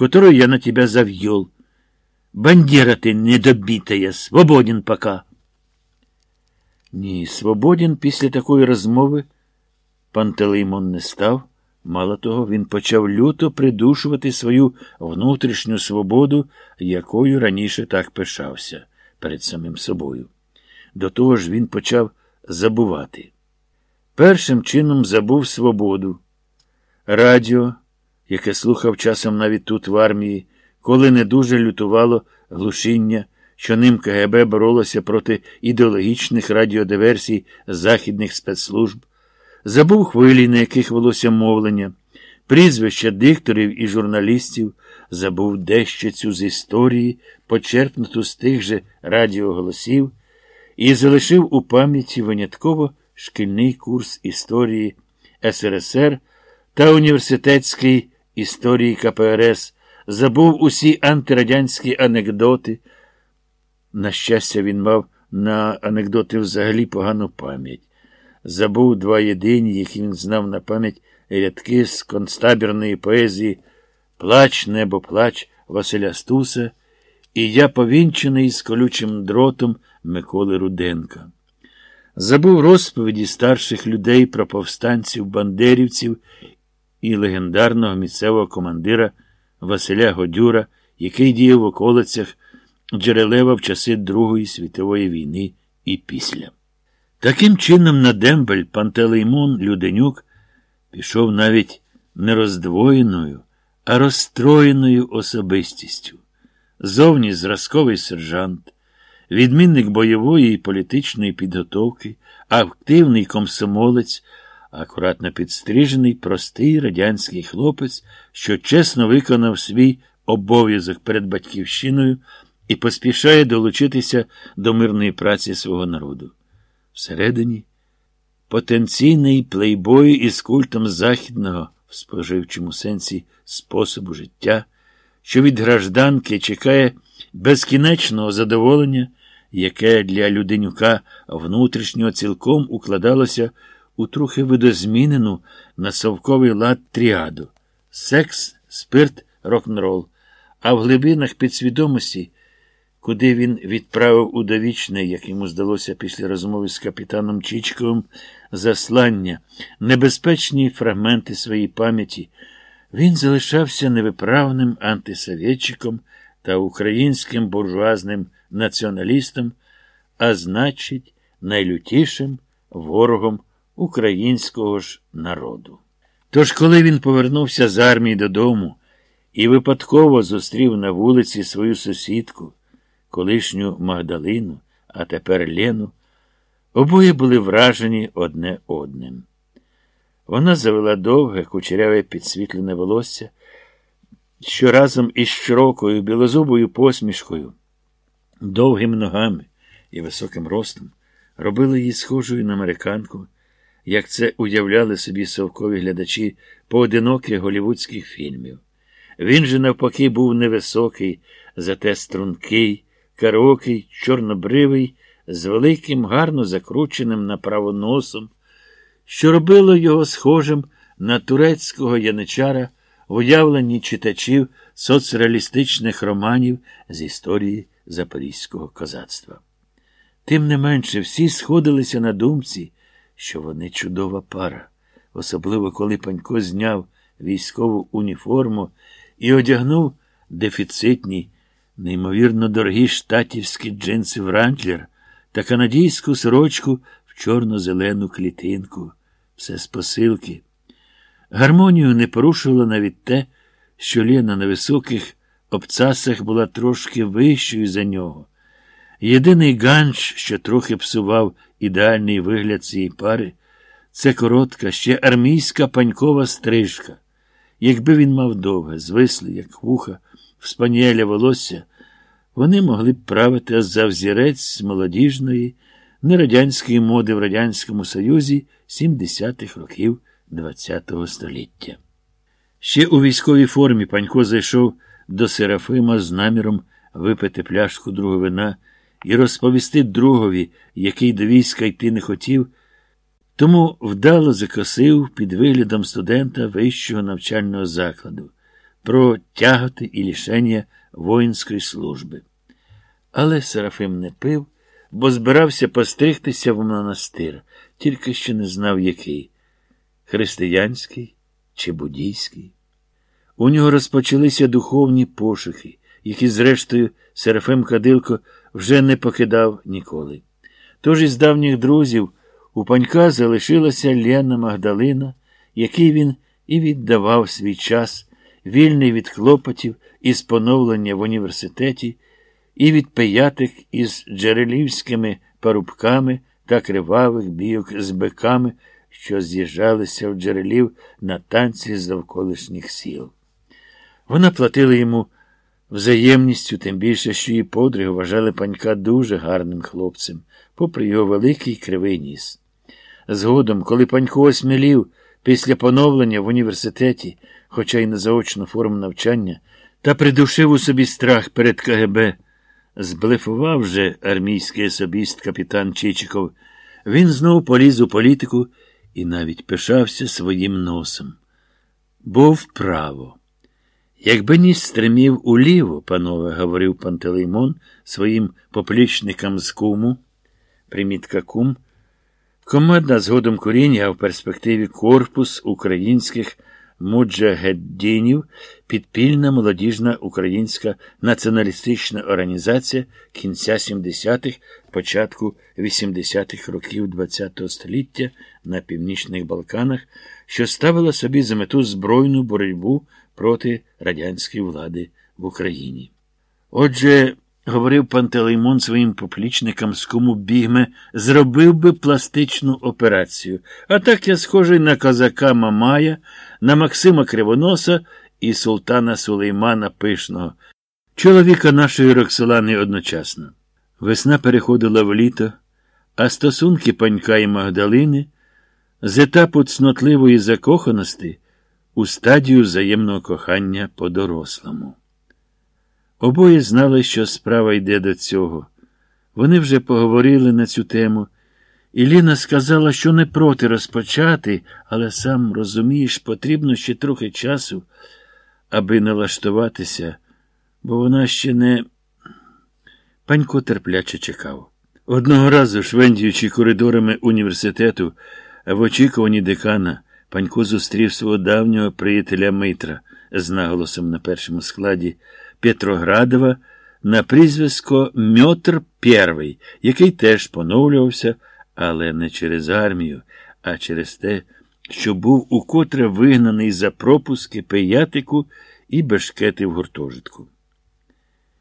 которую я на тебя завел. Бандера ты недобитая, свободен пока. Ні, свободен після такої розмови Пантелеймон не став. Мало того, він почав люто придушувати свою внутрішню свободу, якою раніше так пишався перед самим собою. До того ж він почав забувати. Першим чином забув свободу. Радіо, яке слухав часом навіть тут в армії, коли не дуже лютувало глушіння, що ним КГБ боролося проти ідеологічних радіодиверсій західних спецслужб, забув хвилі, на яких велося мовлення, прізвища дикторів і журналістів, забув дещицю з історії, почерпнуту з тих же радіоголосів, і залишив у пам'яті винятково шкільний курс історії СРСР та університетський історії КПРС, забув усі антирадянські анекдоти. На щастя, він мав на анекдоти взагалі погану пам'ять. Забув два єдині, які він знав на пам'ять рядки з констабірної поезії Плач, небо, плач Василя Стуса, і я повінчений з колючим дротом Миколи Руденка. Забув розповіді старших людей про повстанців, бандерівців і легендарного місцевого командира Василя Годюра, який діяв в околицях Джерелева в часи Другої світової війни і після. Таким чином, на дембель Пантелеймон Люденюк пішов навіть не роздвоєною, а розстроєною особистістю. Зовні зразковий сержант, відмінник бойової і політичної підготовки, активний комсомолець, акуратно підстрижений, простий радянський хлопець, що чесно виконав свій обов'язок перед батьківщиною і поспішає долучитися до мирної праці свого народу. Всередині потенційний плейбой із культом західного в споживчому сенсі способу життя, що від гражданки чекає безкінечного задоволення, яке для люденюка внутрішнього цілком укладалося у трохи видозмінену на совковий лад тріаду. Секс, спирт, рок-н-рол, а в глибинах підсвідомості куди він відправив у довічне, як йому здалося після розмови з капітаном Чичковим, заслання, небезпечні фрагменти своєї пам'яті, він залишався невиправним антисовєтчиком та українським буржуазним націоналістом, а значить, найлютішим ворогом українського ж народу. Тож, коли він повернувся з армії додому і випадково зустрів на вулиці свою сусідку, колишню Магдалину, а тепер Лену, обоє були вражені одне одним. Вона завела довге, кучеряве підсвітлене волосся, що разом із широкою білозубою посмішкою, довгими ногами і високим ростом робили її схожою на американку, як це уявляли собі совкові глядачі поодиноких голівудських фільмів. Він же, навпаки, був невисокий, зате стрункий, караокий, чорнобривий, з великим, гарно закрученим направо носом, що робило його схожим на турецького яничара в уявленні читачів соцреалістичних романів з історії запорізького козацтва. Тим не менше, всі сходилися на думці, що вони чудова пара, особливо коли Панько зняв військову уніформу і одягнув дефіцитні неймовірно дорогі штатівські джинси Вранклер та канадійську сорочку в чорно-зелену клітинку, все з посилки. Гармонію не порушувало навіть те, що Лена на високих обцасах була трошки вищою за нього. Єдиний ганч, що трохи псував ідеальний вигляд цієї пари, це коротка, ще армійська панькова стрижка. Якби він мав довге, звисле, як вуха, в спаніеля волосся, вони могли б правити за взірець молодіжної, нерадянської моди в Радянському Союзі 70-х років ХХ століття. Ще у військовій формі Панько зайшов до Серафима з наміром випити пляшку другого вина і розповісти другові, який до війська йти не хотів, тому вдало закосив під виглядом студента вищого навчального закладу. про тяготи і лішення воїнської служби. Але Серафим не пив, бо збирався постригтися в монастир, тільки ще не знав, який християнський чи буддійський. У нього розпочалися духовні пошуки, які, зрештою, Серафим Кадилко вже не покидав ніколи. Тож із давніх друзів у панька залишилася Лена Магдалина, який він і віддавав свій час, вільний від хлопотів із поновлення в університеті, і від пиятик із джерелівськими парубками та кривавих бійок з биками, що з'їжджалися в джерелів на танці з довколишніх сіл. Вона платила йому взаємністю, тим більше, що її подруги вважали панька дуже гарним хлопцем, попри його великий кривий ніс. Згодом, коли панько осмілів після поновлення в університеті, хоча й на заочну форму навчання, та придушив у собі страх перед КГБ, зблефував же армійський особіст капітан Чичиков, він знову поліз у політику і навіть пишався своїм носом. Бо вправо. Якби ніс стримів уліво, панове, говорив Пантелеймон своїм поплічникам з куму, примітка кум, командна згодом коріння, а в перспективі корпус українських муджагеддінів, підпільна молодіжна українська націоналістична організація кінця 70-х, початку 80-х років ХХ століття на північних Балканах, що ставила собі за мету збройну боротьбу проти радянської влади в Україні. Отже, говорив Пантелеймон своїм поплічникам з кому бігме, зробив би пластичну операцію. А так я схожий на козака Мамая, на Максима Кривоноса і султана Сулеймана Пишного, чоловіка нашої Роксолани одночасно. Весна переходила в літо, а стосунки панька і Магдалини з етапу цнотливої закоханості у стадію взаємного кохання по дорослому. Обоє знали, що справа йде до цього. Вони вже поговорили на цю тему, і Ліна сказала, що не проти розпочати, але сам розумієш, потрібно ще трохи часу, аби налаштуватися, бо вона ще не. Панько терпляче чекав. Одного разу, швендіючи коридорами університету, в очікуванні декана, Панько зустрів свого давнього приятеля Митра з наголосом на першому складі Петроградова на прізвисько Мьотр Первий, який теж поновлювався, але не через армію, а через те, що був укотре вигнаний за пропуски пиятику і бешкети в гуртожитку.